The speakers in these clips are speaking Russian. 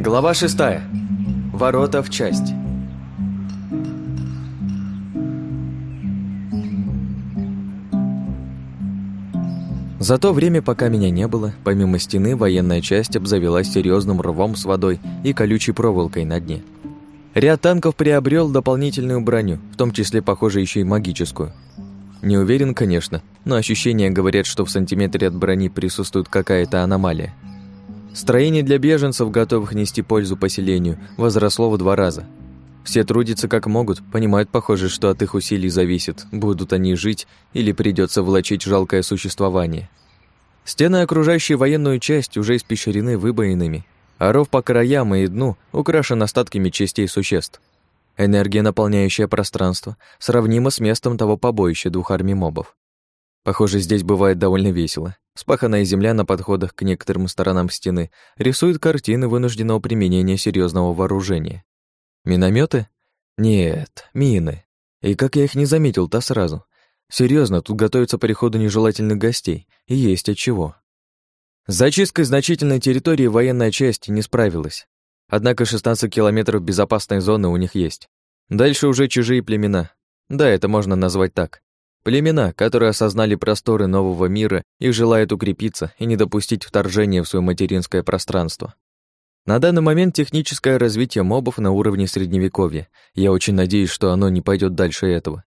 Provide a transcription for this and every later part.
Глава шестая. Ворота в часть. За то время, пока меня не было, помимо стены, военная часть обзавелась серьезным рвом с водой и колючей проволокой на дне. Ряд танков приобрел дополнительную броню, в том числе, похоже, еще и магическую. Не уверен, конечно, но ощущения говорят, что в сантиметре от брони присутствует какая-то аномалия. Строение для беженцев, готовых нести пользу поселению, возросло в два раза. Все трудятся как могут, понимают, похоже, что от их усилий зависит, будут они жить или придется влачить жалкое существование. Стены, окружающие военную часть, уже испещрены выбоинами, а ров по краям и дну украшен остатками частей существ. Энергия, наполняющая пространство, сравнима с местом того побоища двух армий мобов. Похоже, здесь бывает довольно весело. Спаханная земля на подходах к некоторым сторонам стены рисует картины вынужденного применения серьезного вооружения. Минометы? Нет, мины. И как я их не заметил-то сразу. Серьезно, тут готовится приходу нежелательных гостей, и есть от чего. С зачисткой значительной территории военная часть не справилась. Однако 16 километров безопасной зоны у них есть. Дальше уже чужие племена. Да, это можно назвать так. Племена, которые осознали просторы нового мира и желают укрепиться и не допустить вторжения в свое материнское пространство. На данный момент техническое развитие мобов на уровне средневековья. Я очень надеюсь, что оно не пойдет дальше этого.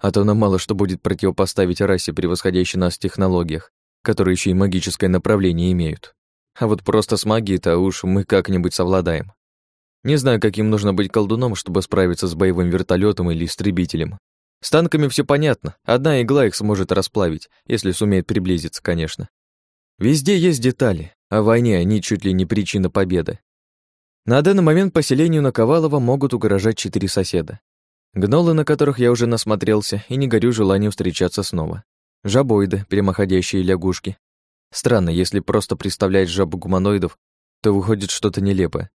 А то нам мало что будет противопоставить расе, превосходящей нас в технологиях, которые еще и магическое направление имеют. А вот просто с магией-то уж мы как-нибудь совладаем. Не знаю, каким нужно быть колдуном, чтобы справиться с боевым вертолетом или истребителем. С танками все понятно. Одна игла их сможет расплавить, если сумеет приблизиться, конечно. Везде есть детали, а в войне они чуть ли не причина победы. На данный момент поселению Наковалова могут угрожать четыре соседа. Гнолы, на которых я уже насмотрелся, и не горю желанием встречаться снова. Жабоиды, прямоходящие лягушки. Странно, если просто представлять жабу гуманоидов, то выходит что-то нелепое.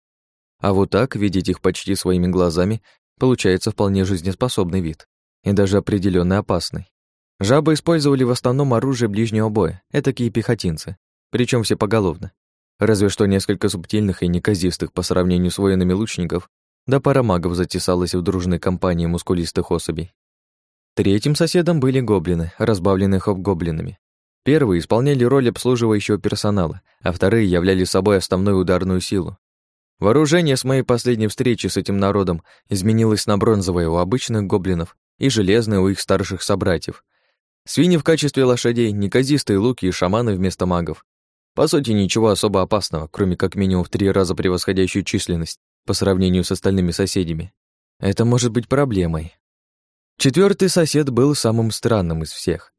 А вот так, видеть их почти своими глазами, получается вполне жизнеспособный вид и даже определенно опасный. Жабы использовали в основном оружие ближнего боя, этакие пехотинцы, причем все поголовно. Разве что несколько субтильных и неказистых по сравнению с военными лучников, да пара магов затесалась в дружной компании мускулистых особей. Третьим соседом были гоблины, разбавленные хоп-гоблинами. Первые исполняли роль обслуживающего персонала, а вторые являли собой основную ударную силу. Вооружение с моей последней встречи с этим народом изменилось на бронзовое у обычных гоблинов и железные у их старших собратьев. Свиньи в качестве лошадей, неказистые луки и шаманы вместо магов. По сути, ничего особо опасного, кроме как минимум в три раза превосходящую численность по сравнению с остальными соседями. Это может быть проблемой. Четвертый сосед был самым странным из всех.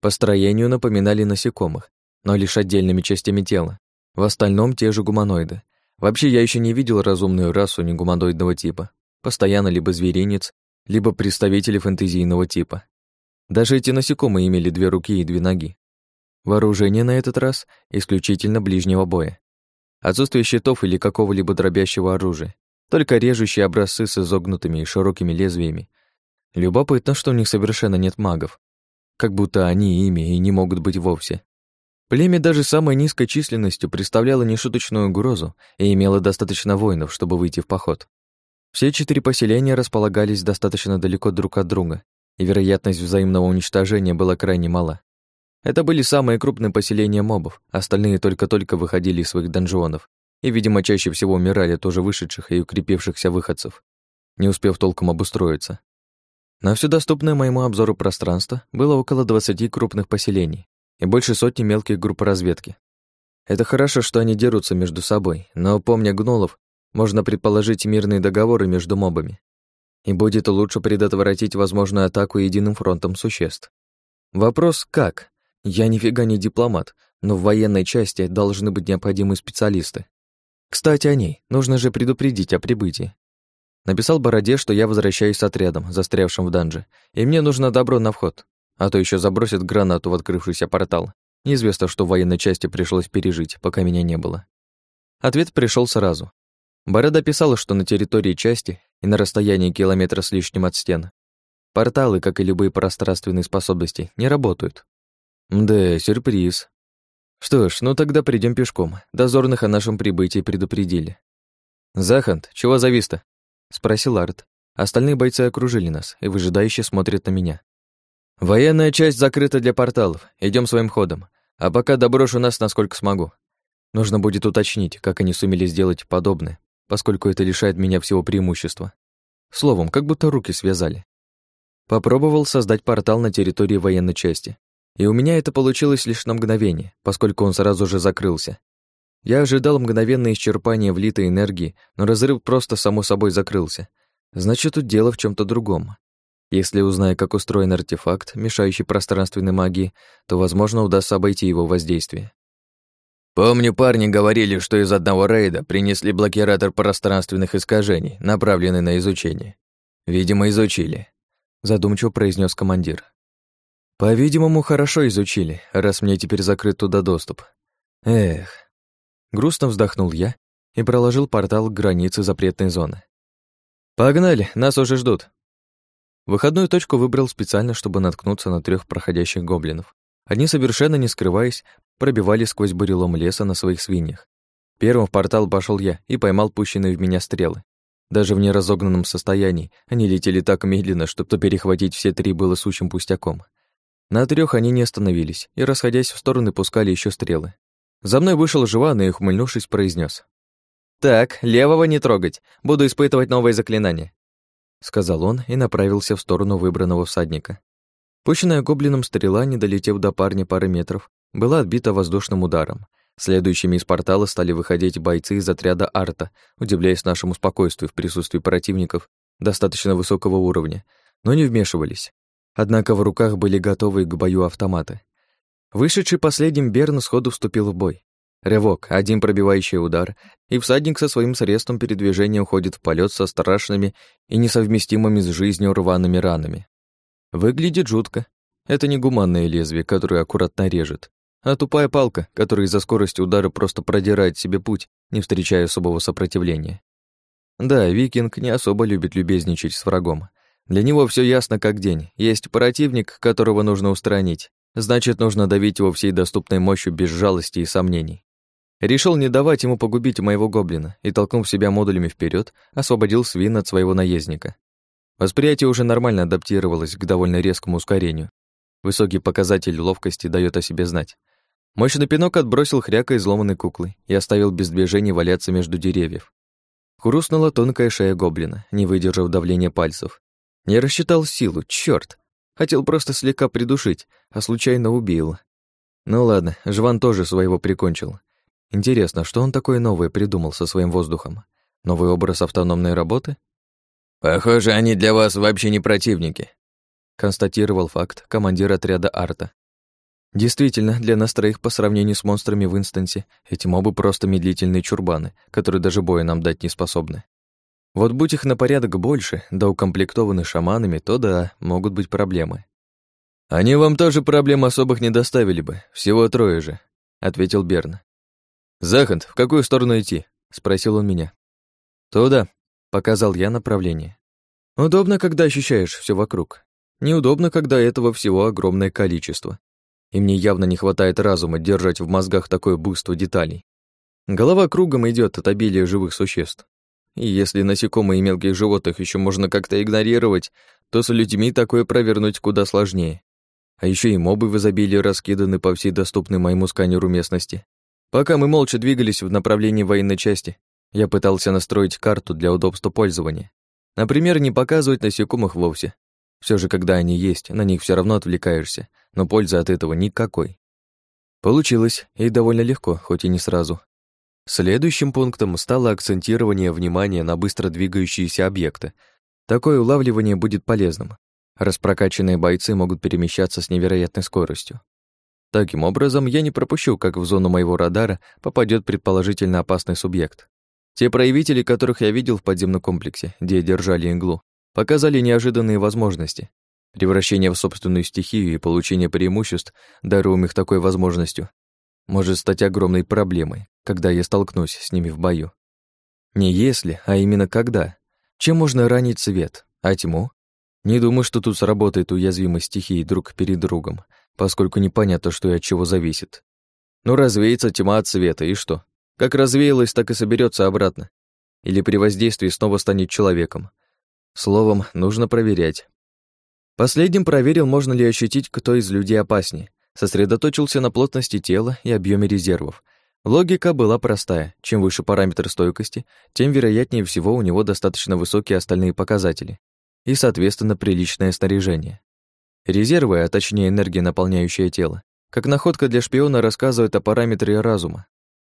По строению напоминали насекомых, но лишь отдельными частями тела. В остальном те же гуманоиды. Вообще, я еще не видел разумную расу негуманоидного типа. Постоянно либо зверинец, либо представители фэнтезийного типа. Даже эти насекомые имели две руки и две ноги. Вооружение на этот раз исключительно ближнего боя. Отсутствие щитов или какого-либо дробящего оружия. Только режущие образцы с изогнутыми и широкими лезвиями. Любопытно, что у них совершенно нет магов. Как будто они ими и не могут быть вовсе. Племя даже самой низкой численностью представляло нешуточную угрозу и имело достаточно воинов, чтобы выйти в поход. Все четыре поселения располагались достаточно далеко друг от друга, и вероятность взаимного уничтожения была крайне мала. Это были самые крупные поселения мобов, остальные только-только выходили из своих донжонов и, видимо, чаще всего умирали тоже вышедших и укрепившихся выходцев, не успев толком обустроиться. На все доступное моему обзору пространство было около 20 крупных поселений и больше сотни мелких групп разведки. Это хорошо, что они дерутся между собой, но, помня гнолов, можно предположить мирные договоры между мобами. И будет лучше предотвратить возможную атаку единым фронтом существ. Вопрос «как?» Я нифига не дипломат, но в военной части должны быть необходимые специалисты. Кстати, о ней. Нужно же предупредить о прибытии. Написал Бороде, что я возвращаюсь с отрядом, застрявшим в данже, и мне нужно добро на вход. А то еще забросят гранату в открывшийся портал. Неизвестно, что в военной части пришлось пережить, пока меня не было. Ответ пришел сразу. Борода писала, что на территории части и на расстоянии километра с лишним от стен порталы, как и любые пространственные способности, не работают. Да, сюрприз. Что ж, ну тогда придем пешком. Дозорных о нашем прибытии предупредили. «Захант, чего завис-то?» — спросил Арт. Остальные бойцы окружили нас и выжидающе смотрят на меня. «Военная часть закрыта для порталов. Идем своим ходом. А пока доброшу нас, насколько смогу. Нужно будет уточнить, как они сумели сделать подобное, поскольку это лишает меня всего преимущества. Словом, как будто руки связали. Попробовал создать портал на территории военной части. И у меня это получилось лишь на мгновение, поскольку он сразу же закрылся. Я ожидал мгновенное исчерпание влитой энергии, но разрыв просто само собой закрылся. Значит, тут дело в чем то другом. Если узнаю, как устроен артефакт, мешающий пространственной магии, то, возможно, удастся обойти его воздействие. Помню, парни говорили, что из одного рейда принесли блокиратор пространственных искажений, направленный на изучение. Видимо, изучили, задумчиво произнес командир. По-видимому, хорошо изучили, раз мне теперь закрыт туда доступ. Эх. Грустно вздохнул я и проложил портал к границе запретной зоны. Погнали, нас уже ждут. Выходную точку выбрал специально, чтобы наткнуться на трех проходящих гоблинов. Они, совершенно не скрываясь, пробивали сквозь бурелом леса на своих свиньях. Первым в портал пошел я и поймал пущенные в меня стрелы. Даже в неразогнанном состоянии они летели так медленно, что перехватить все три было сущим пустяком. На трех они не остановились и, расходясь в стороны, пускали еще стрелы. За мной вышел Живан и, ухмыльнувшись, произнес: «Так, левого не трогать, буду испытывать новое заклинание сказал он и направился в сторону выбранного всадника. Пущенная гоблином стрела, не долетев до парня пары метров, была отбита воздушным ударом. Следующими из портала стали выходить бойцы из отряда Арта, удивляясь нашему спокойствию в присутствии противников достаточно высокого уровня, но не вмешивались. Однако в руках были готовы к бою автоматы. Вышедший последним Берн сходу вступил в бой. Рывок, один пробивающий удар, и всадник со своим средством передвижения уходит в полет со страшными и несовместимыми с жизнью рваными ранами. Выглядит жутко. Это не гуманное лезвие, которое аккуратно режет, а тупая палка, которая из-за скорости удара просто продирает себе путь, не встречая особого сопротивления. Да, викинг не особо любит любезничать с врагом. Для него все ясно как день. Есть противник, которого нужно устранить. Значит, нужно давить его всей доступной мощью без жалости и сомнений. Решил не давать ему погубить моего гоблина и, толкнув себя модулями вперед, освободил свин от своего наездника. Восприятие уже нормально адаптировалось к довольно резкому ускорению. Высокий показатель ловкости дает о себе знать. Мощный пинок отбросил хряка изломанной куклы и оставил без движения валяться между деревьев. Хрустнула тонкая шея гоблина, не выдержав давления пальцев. Не рассчитал силу, чёрт! Хотел просто слегка придушить, а случайно убил. Ну ладно, Жван тоже своего прикончил. Интересно, что он такое новое придумал со своим воздухом? Новый образ автономной работы? «Похоже, они для вас вообще не противники», констатировал факт командир отряда Арта. Действительно, для нас троих по сравнению с монстрами в инстансе эти мобы просто медлительные чурбаны, которые даже боя нам дать не способны. Вот будь их на порядок больше, да укомплектованы шаманами, то да, могут быть проблемы. «Они вам тоже проблем особых не доставили бы, всего трое же», — ответил Берн. «Захант, в какую сторону идти?» — спросил он меня. «Туда», — показал я направление. Удобно, когда ощущаешь все вокруг. Неудобно, когда этого всего огромное количество. И мне явно не хватает разума держать в мозгах такое буйство деталей. Голова кругом идет от обилия живых существ. И если насекомые и мелких животных еще можно как-то игнорировать, то с людьми такое провернуть куда сложнее. А еще и мобы в изобилии раскиданы по всей доступной моему сканеру местности. Пока мы молча двигались в направлении военной части, я пытался настроить карту для удобства пользования. Например, не показывать насекомых вовсе. Все же, когда они есть, на них все равно отвлекаешься, но пользы от этого никакой. Получилось, и довольно легко, хоть и не сразу. Следующим пунктом стало акцентирование внимания на быстро двигающиеся объекты. Такое улавливание будет полезным. Распрокачанные бойцы могут перемещаться с невероятной скоростью. Таким образом, я не пропущу, как в зону моего радара попадет предположительно опасный субъект. Те проявители, которых я видел в подземном комплексе, где держали иглу, показали неожиданные возможности. Превращение в собственную стихию и получение преимуществ, даруемых такой возможностью, может стать огромной проблемой, когда я столкнусь с ними в бою. Не если, а именно когда. Чем можно ранить свет, а тьму? Не думаю, что тут сработает уязвимость стихии друг перед другом, поскольку непонятно, что и от чего зависит. Ну, развеется тьма от света, и что? Как развеялась, так и соберется обратно. или при воздействии снова станет человеком. Словом, нужно проверять. Последним проверил, можно ли ощутить, кто из людей опаснее. Сосредоточился на плотности тела и объеме резервов. Логика была простая. Чем выше параметр стойкости, тем вероятнее всего у него достаточно высокие остальные показатели и, соответственно, приличное снаряжение. Резервы, а точнее энергия, наполняющая тело, как находка для шпиона рассказывает о параметре разума.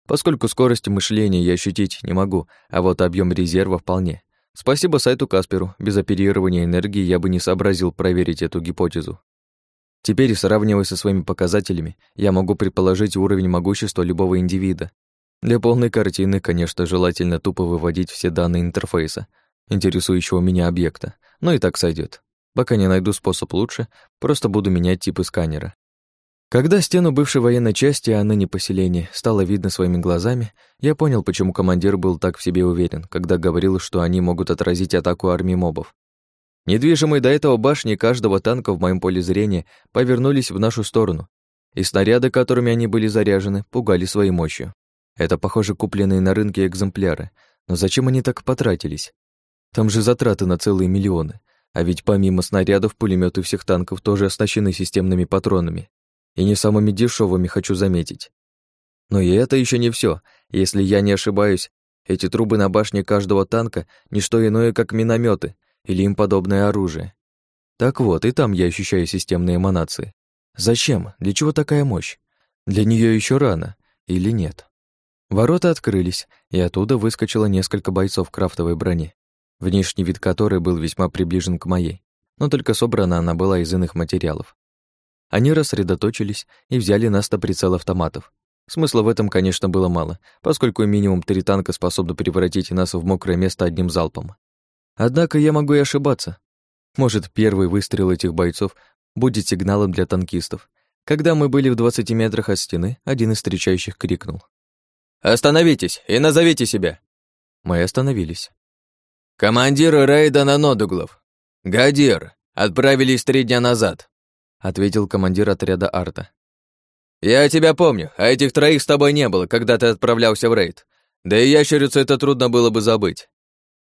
Поскольку скорость мышления я ощутить не могу, а вот объем резерва вполне. Спасибо сайту Касперу, без оперирования энергии я бы не сообразил проверить эту гипотезу. Теперь, сравнивая со своими показателями, я могу предположить уровень могущества любого индивида. Для полной картины, конечно, желательно тупо выводить все данные интерфейса, интересующего меня объекта, но и так сойдет. Пока не найду способ лучше, просто буду менять типы сканера. Когда стену бывшей военной части, а ныне поселения, стало видно своими глазами, я понял, почему командир был так в себе уверен, когда говорил, что они могут отразить атаку армии мобов. Недвижимые до этого башни каждого танка в моем поле зрения повернулись в нашу сторону, и снаряды, которыми они были заряжены, пугали своей мощью. Это, похоже, купленные на рынке экземпляры, но зачем они так потратились? Там же затраты на целые миллионы, а ведь помимо снарядов, пулеметы всех танков тоже оснащены системными патронами, и не самыми дешевыми, хочу заметить. Но и это еще не все. Если я не ошибаюсь, эти трубы на башне каждого танка — не что иное, как минометы или им подобное оружие. Так вот, и там я ощущаю системные эманации. Зачем? Для чего такая мощь? Для нее еще рано или нет? Ворота открылись, и оттуда выскочило несколько бойцов крафтовой брони, внешний вид которой был весьма приближен к моей, но только собрана она была из иных материалов. Они рассредоточились и взяли нас на прицел автоматов. Смысла в этом, конечно, было мало, поскольку минимум три танка способны превратить нас в мокрое место одним залпом. Однако я могу и ошибаться. Может, первый выстрел этих бойцов будет сигналом для танкистов. Когда мы были в 20 метрах от стены, один из встречающих крикнул. «Остановитесь и назовите себя!» Мы остановились. «Командир рейда на Нодуглов. Гадир. Отправились три дня назад ответил командир отряда Арта. «Я тебя помню, а этих троих с тобой не было, когда ты отправлялся в рейд. Да и ящерицу это трудно было бы забыть».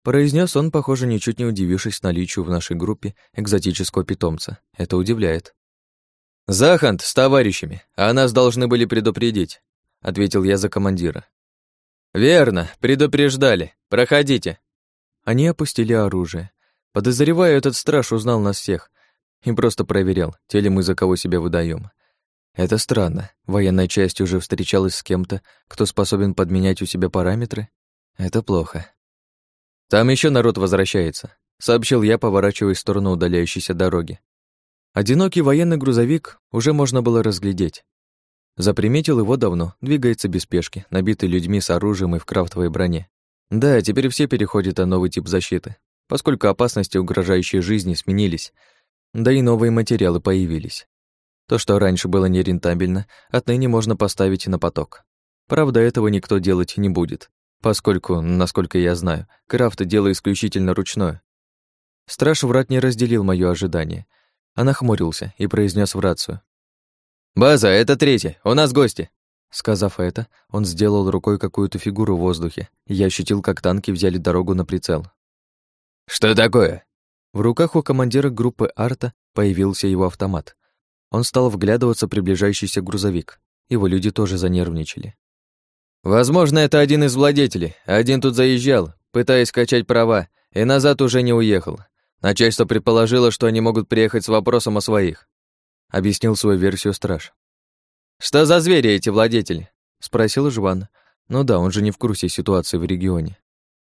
Произнес он, похоже, ничуть не удивившись наличию в нашей группе экзотического питомца. Это удивляет. «Захант с товарищами, а нас должны были предупредить», — ответил я за командира. «Верно, предупреждали. Проходите». Они опустили оружие. Подозреваю, этот страж узнал нас всех, и просто проверял, те ли мы за кого себя выдаем. Это странно. Военная часть уже встречалась с кем-то, кто способен подменять у себя параметры. Это плохо. Там еще народ возвращается, сообщил я, поворачиваясь в сторону удаляющейся дороги. Одинокий военный грузовик уже можно было разглядеть. Заприметил его давно, двигается без спешки, набитый людьми с оружием и в крафтовой броне. Да, теперь все переходят на новый тип защиты, поскольку опасности, угрожающие жизни, сменились, да и новые материалы появились. То, что раньше было нерентабельно, отныне можно поставить на поток. Правда, этого никто делать не будет, поскольку, насколько я знаю, крафт — дело исключительно ручное. Страж врат не разделил моё ожидание, а нахмурился и произнес в рацию. «База, это третья, у нас гости!» Сказав это, он сделал рукой какую-то фигуру в воздухе, и я ощутил, как танки взяли дорогу на прицел. «Что такое?» В руках у командира группы Арта появился его автомат. Он стал вглядываться в приближающийся грузовик. Его люди тоже занервничали. «Возможно, это один из владетелей. Один тут заезжал, пытаясь качать права, и назад уже не уехал. Начальство предположило, что они могут приехать с вопросом о своих», — объяснил свою версию страж. «Что за звери эти владетели?» — спросил Жван. Ну да, он же не в курсе ситуации в регионе.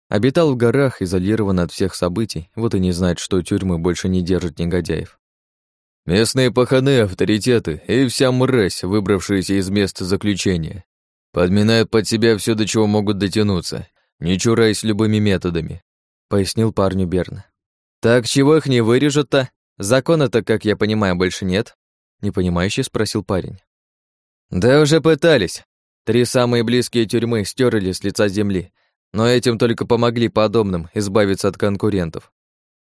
Обитал в горах, изолирован от всех событий, вот и не знает, что тюрьмы больше не держат негодяев. Местные паханы, авторитеты и вся мразь, выбравшиеся из места заключения. Подминают под себя все, до чего могут дотянуться, не чураясь любыми методами, пояснил парню Берн. Так чего их не вырежут-то? Закона-то, как я понимаю, больше нет? Непонимающе спросил парень. Да уже пытались. Три самые близкие тюрьмы стерли с лица земли, но этим только помогли подобным избавиться от конкурентов.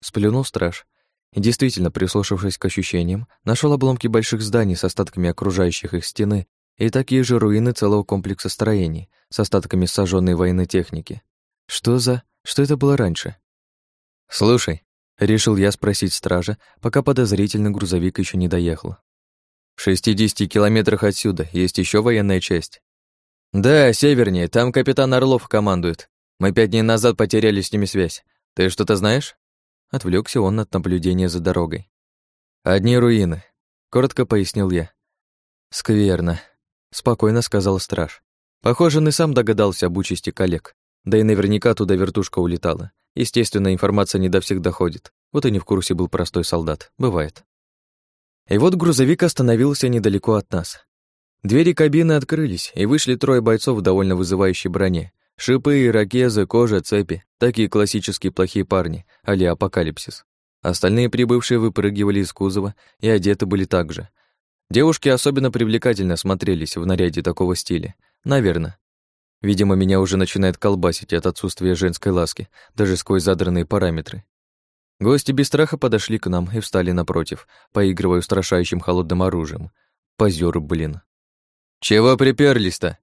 Сплюнул страж. И действительно, прислушавшись к ощущениям, нашел обломки больших зданий с остатками окружающих их стены и такие же руины целого комплекса строений с остатками сожженной военной техники. Что за... Что это было раньше? «Слушай», — решил я спросить стража, пока подозрительный грузовик еще не доехал. «В 60 километрах отсюда есть еще военная часть». «Да, севернее, там капитан Орлов командует. Мы пять дней назад потеряли с ними связь. Ты что-то знаешь?» Отвлекся он от наблюдения за дорогой. «Одни руины», — коротко пояснил я. «Скверно», — спокойно сказал страж. Похоже, он и сам догадался об участи коллег. Да и наверняка туда вертушка улетала. Естественно, информация не до всех доходит. Вот и не в курсе был простой солдат. Бывает. И вот грузовик остановился недалеко от нас. Двери кабины открылись, и вышли трое бойцов в довольно вызывающей броне. Шипы, ирокезы, кожа, цепи. Такие классические плохие парни, а апокалипсис. Остальные прибывшие выпрыгивали из кузова и одеты были так же. Девушки особенно привлекательно смотрелись в наряде такого стиля. Наверное. Видимо, меня уже начинает колбасить от отсутствия женской ласки, даже сквозь задранные параметры. Гости без страха подошли к нам и встали напротив, поигрывая устрашающим холодным оружием. Позёры, блин. «Чего приперлись-то?»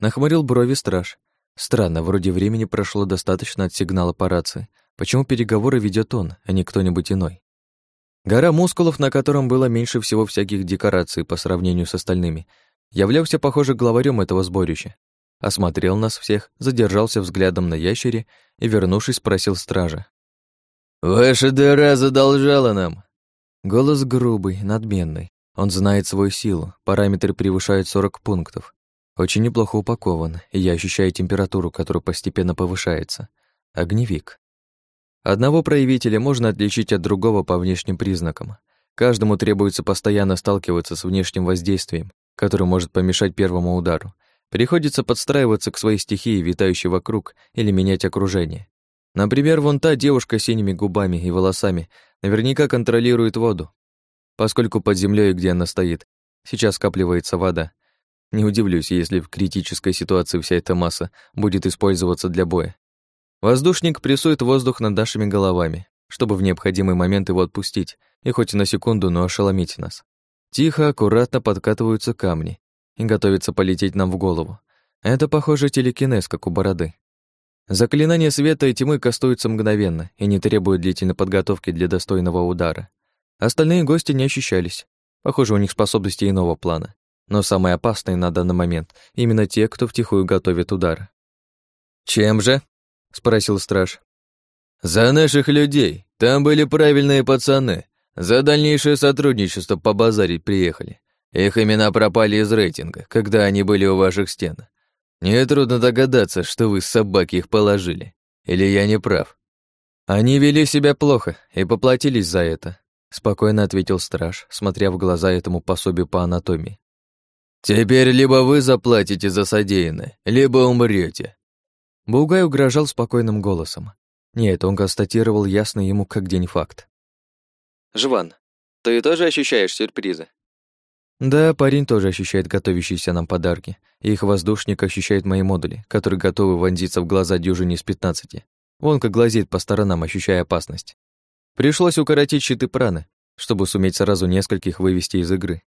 Нахмурил брови страж. Странно, вроде времени прошло достаточно от сигнала по рации. Почему переговоры ведет он, а не кто-нибудь иной? Гора мускулов, на котором было меньше всего всяких декораций по сравнению с остальными, являлся, похоже, главарем этого сборища осмотрел нас всех, задержался взглядом на ящере и, вернувшись, спросил стража. «Ваша дыра задолжала нам!» Голос грубый, надменный. Он знает свою силу, параметр превышает 40 пунктов. Очень неплохо упакован, и я ощущаю температуру, которая постепенно повышается. Огневик. Одного проявителя можно отличить от другого по внешним признакам. Каждому требуется постоянно сталкиваться с внешним воздействием, которое может помешать первому удару, Приходится подстраиваться к своей стихии, витающей вокруг, или менять окружение. Например, вон та девушка с синими губами и волосами наверняка контролирует воду, поскольку под землей, где она стоит, сейчас скапливается вода. Не удивлюсь, если в критической ситуации вся эта масса будет использоваться для боя. Воздушник прессует воздух над нашими головами, чтобы в необходимый момент его отпустить и хоть на секунду, но ошеломить нас. Тихо, аккуратно подкатываются камни, и готовится полететь нам в голову. Это, похоже, телекинез, как у бороды. Заклинания света и тьмы кастуются мгновенно и не требуют длительной подготовки для достойного удара. Остальные гости не ощущались. Похоже, у них способности иного плана. Но самые опасные на данный момент именно те, кто втихую готовит удар. «Чем же?» — спросил страж. «За наших людей. Там были правильные пацаны. За дальнейшее сотрудничество побазарить приехали. Их имена пропали из рейтинга, когда они были у ваших стен. Нетрудно догадаться, что вы собаки их положили. Или я не прав? Они вели себя плохо и поплатились за это, спокойно ответил страж, смотря в глаза этому пособию по анатомии. Теперь либо вы заплатите за содеянное, либо умрете. Бугай угрожал спокойным голосом. Нет, он констатировал ясно ему как день факт. «Жван, ты тоже ощущаешь сюрпризы?» Да, парень тоже ощущает готовящиеся нам подарки. И их воздушник ощущает мои модули, которые готовы вонзиться в глаза дюжине из пятнадцати. Вон как глазеет по сторонам, ощущая опасность. Пришлось укоротить щиты праны, чтобы суметь сразу нескольких вывести из игры.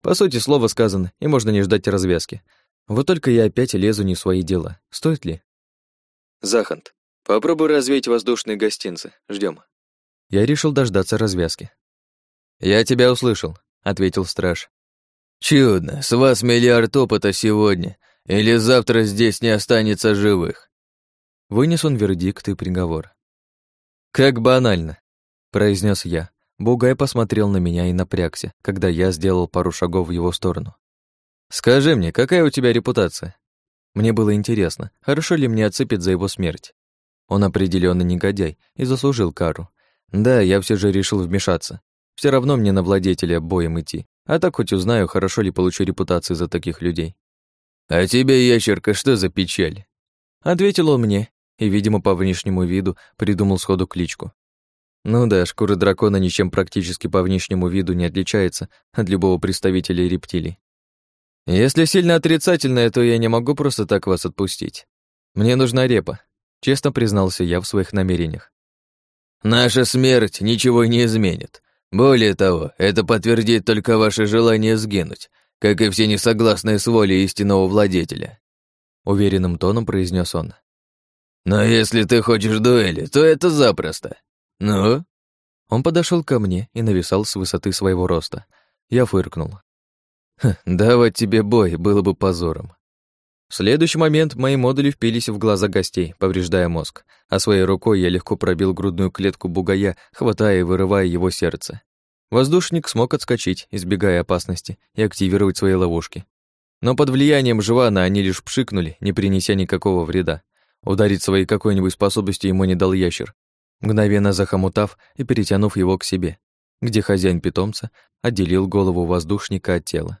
По сути, слово сказано, и можно не ждать развязки. Вот только я опять лезу не в свои дела. Стоит ли? Захант, попробуй развеять воздушные гостинцы. Ждем. Я решил дождаться развязки. «Я тебя услышал», — ответил страж. Чудно, с вас миллиард опыта сегодня, или завтра здесь не останется живых. Вынес он вердикт и приговор. Как банально, произнес я. Бугай посмотрел на меня и напрягся, когда я сделал пару шагов в его сторону. «Скажи мне, какая у тебя репутация?» Мне было интересно, хорошо ли мне отсыпят за его смерть. Он определенно негодяй и заслужил кару. Да, я все же решил вмешаться. Все равно мне на владетеля боем идти. А так хоть узнаю, хорошо ли получу репутацию за таких людей. «А тебе, ящерка, что за печаль?» Ответил он мне, и, видимо, по внешнему виду придумал сходу кличку. Ну да, шкура дракона ничем практически по внешнему виду не отличается от любого представителя рептилий. Если сильно отрицательное, то я не могу просто так вас отпустить. Мне нужна репа, честно признался я в своих намерениях. Наша смерть ничего не изменит. Более того, это подтвердит только ваше желание сгинуть, как и все несогласные с волей истинного владетеля», — уверенным тоном произнес он. «Но если ты хочешь дуэли, то это запросто. Ну?» Он подошел ко мне и нависал с высоты своего роста. Я фыркнул. «Давать тебе бой было бы позором». В следующий момент мои модули впились в глаза гостей, повреждая мозг, а своей рукой я легко пробил грудную клетку бугая, хватая и вырывая его сердце. Воздушник смог отскочить, избегая опасности, и активировать свои ловушки. Но под влиянием Жвана они лишь пшикнули, не принеся никакого вреда. Ударить своей какой-нибудь способностью ему не дал ящер, мгновенно захомутав и перетянув его к себе, где хозяин питомца отделил голову воздушника от тела.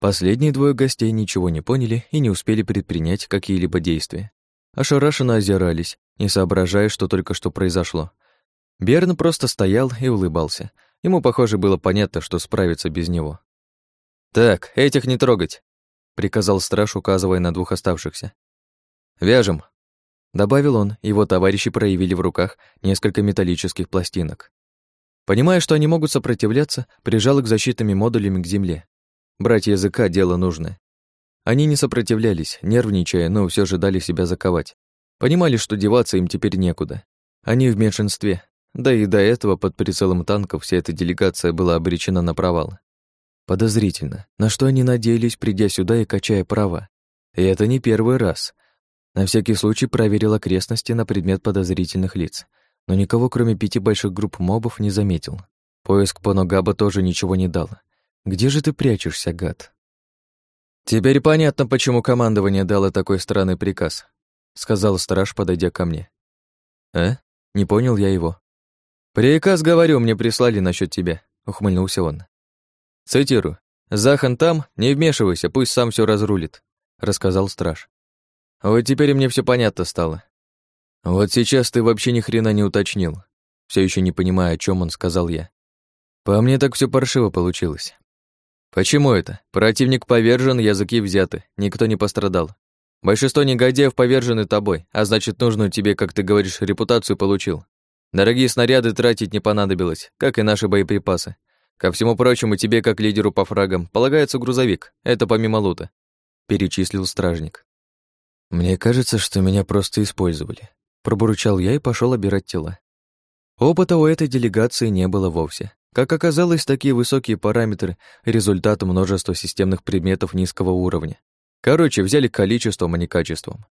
Последние двое гостей ничего не поняли и не успели предпринять какие-либо действия. Ошарашенно озирались, не соображая, что только что произошло. Берн просто стоял и улыбался. Ему, похоже, было понятно, что справиться без него. «Так, этих не трогать», — приказал страж, указывая на двух оставшихся. «Вяжем», — добавил он, его товарищи проявили в руках несколько металлических пластинок. Понимая, что они могут сопротивляться, прижал их защитными модулями к земле, Брать языка — дело нужное. Они не сопротивлялись, нервничая, но все же дали себя заковать. Понимали, что деваться им теперь некуда. Они в меньшинстве, да и до этого под прицелом танков вся эта делегация была обречена на провал. Подозрительно, на что они надеялись, придя сюда и качая права. И это не первый раз. На всякий случай проверил окрестности на предмет подозрительных лиц, но никого, кроме пяти больших групп мобов, не заметил. Поиск по Ногаба тоже ничего не дал. Где же ты прячешься, гад? Теперь понятно, почему командование дало такой странный приказ, сказал страж, подойдя ко мне. Э? Не понял я его. Приказ, говорю, мне прислали насчет тебя, ухмыльнулся он. Цитирую. Захан там, не вмешивайся, пусть сам все разрулит, рассказал страж. Вот теперь мне все понятно стало. Вот сейчас ты вообще ни хрена не уточнил. Все еще не понимая, о чем он сказал я. По мне так все паршиво получилось. Почему это? Противник повержен, языки взяты, никто не пострадал. Большинство негодяев повержены тобой, а значит, нужную тебе, как ты говоришь, репутацию получил. Дорогие снаряды тратить не понадобилось, как и наши боеприпасы. Ко всему прочему, тебе, как лидеру по фрагам, полагается грузовик. Это помимо лута», — перечислил стражник. «Мне кажется, что меня просто использовали», — пробурчал я и пошел обирать тела. Опыта у этой делегации не было вовсе. Как оказалось, такие высокие параметры — результат множества системных предметов низкого уровня. Короче, взяли количеством, а не качеством.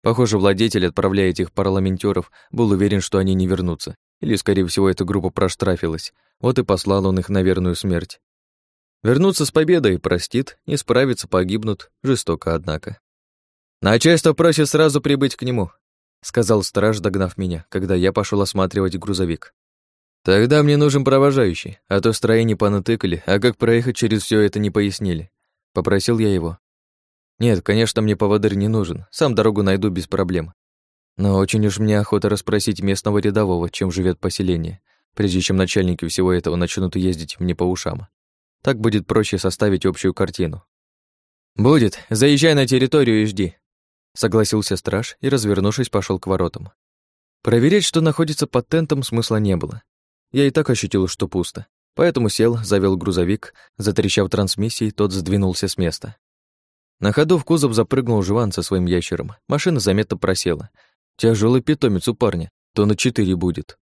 Похоже, владетель, отправляя этих парламентеров, был уверен, что они не вернутся. Или, скорее всего, эта группа проштрафилась. Вот и послал он их на верную смерть. Вернуться с победой простит, не справиться погибнут, жестоко, однако. «Начальство просит сразу прибыть к нему», — сказал страж, догнав меня, когда я пошел осматривать грузовик. Тогда мне нужен провожающий, а то строение понатыкали, а как проехать через все это не пояснили. Попросил я его. Нет, конечно, мне поводырь не нужен, сам дорогу найду без проблем. Но очень уж мне охота расспросить местного рядового, чем живет поселение, прежде чем начальники всего этого начнут ездить мне по ушам. Так будет проще составить общую картину. «Будет, заезжай на территорию и жди», — согласился страж и, развернувшись, пошел к воротам. Проверять, что находится под тентом, смысла не было. Я и так ощутил, что пусто. Поэтому сел, завел грузовик, затрещав трансмиссией, тот сдвинулся с места. На ходу в кузов запрыгнул Жван со своим ящером. Машина заметно просела. Тяжелый питомец у парня, то на четыре будет.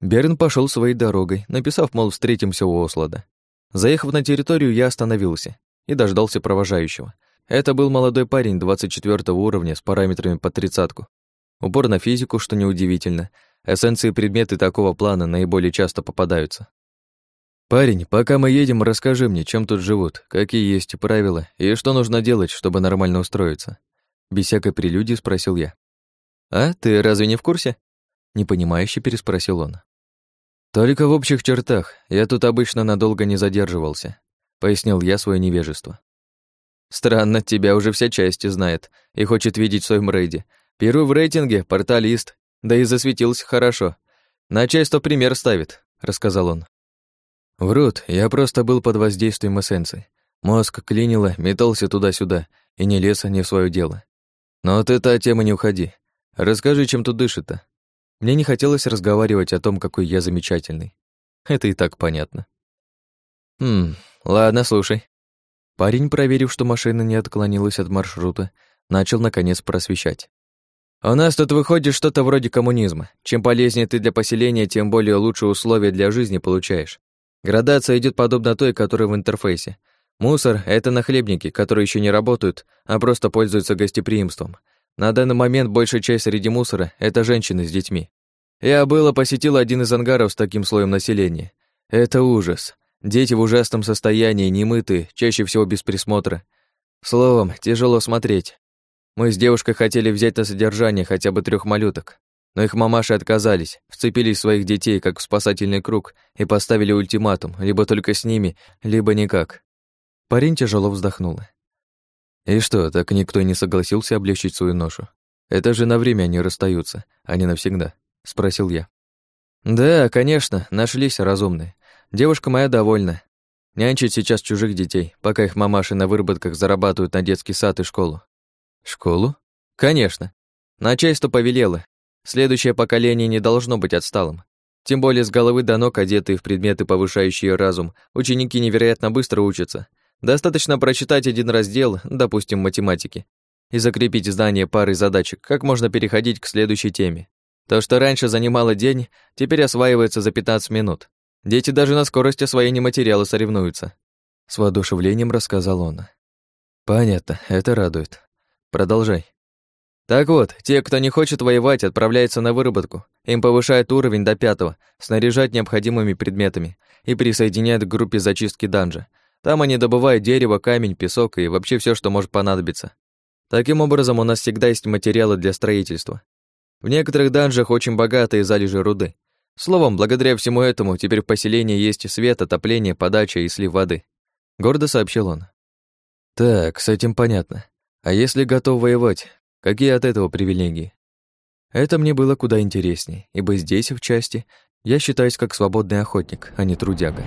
Берн пошел своей дорогой, написав, мол, встретимся у Ослада. Заехав на территорию, я остановился и дождался провожающего. Это был молодой парень 24 уровня с параметрами по тридцатку. Упор на физику, что неудивительно, Эссенции предметы такого плана наиболее часто попадаются. «Парень, пока мы едем, расскажи мне, чем тут живут, какие есть правила и что нужно делать, чтобы нормально устроиться?» Без всякой прелюдии спросил я. «А, ты разве не в курсе?» Непонимающе переспросил он. «Только в общих чертах. Я тут обычно надолго не задерживался», — пояснил я свое невежество. «Странно, тебя уже вся часть знает и хочет видеть в своем рейде. Первый в рейтинге, порталист, да и засветился хорошо. Начальство пример ставит, рассказал он. Врут, я просто был под воздействием эссенции. Мозг клинило, метался туда-сюда и не лез не в свое дело. Но от этой темы не уходи. Расскажи, чем тут дышит-то. Мне не хотелось разговаривать о том, какой я замечательный. Это и так понятно. Хм, ладно, слушай. Парень, проверив, что машина не отклонилась от маршрута, начал наконец просвещать. У нас тут выходит что-то вроде коммунизма. Чем полезнее ты для поселения, тем более лучшие условия для жизни получаешь. Градация идет подобно той, которая в интерфейсе. Мусор — это нахлебники, которые еще не работают, а просто пользуются гостеприимством. На данный момент большая часть среди мусора — это женщины с детьми. Я было посетил один из ангаров с таким слоем населения. Это ужас. Дети в ужасном состоянии, немытые, чаще всего без присмотра. Словом, тяжело смотреть. Мы с девушкой хотели взять на содержание хотя бы трех малюток, но их мамаши отказались, вцепились в своих детей, как в спасательный круг, и поставили ультиматум, либо только с ними, либо никак. Парень тяжело вздохнул. И что, так никто не согласился облегчить свою ношу? Это же на время они расстаются, а не навсегда, спросил я. Да, конечно, нашлись разумные. Девушка моя довольна. Нянчит сейчас чужих детей, пока их мамаши на выработках зарабатывают на детский сад и школу. Школу? Конечно. Начальство повелело, Следующее поколение не должно быть отсталым. Тем более с головы до ног, одетые в предметы, повышающие разум, ученики невероятно быстро учатся. Достаточно прочитать один раздел, допустим, математики, и закрепить знание пары задачек, как можно переходить к следующей теме. То, что раньше занимало день, теперь осваивается за 15 минут. Дети даже на скорости освоения материала соревнуются. С воодушевлением рассказал он. Понятно, это радует. Продолжай. Так вот, те, кто не хочет воевать, отправляются на выработку. Им повышают уровень до пятого, снаряжать необходимыми предметами и присоединяют к группе зачистки данжа. Там они добывают дерево, камень, песок и вообще все, что может понадобиться. Таким образом, у нас всегда есть материалы для строительства. В некоторых данжах очень богатые залежи руды. Словом, благодаря всему этому теперь в поселении есть свет, отопление, подача и слив воды. Гордо сообщил он. Так, с этим понятно. А если готов воевать, Какие от этого привилегии? Это мне было куда интереснее, ибо здесь, в части, я считаюсь как свободный охотник, а не трудяга.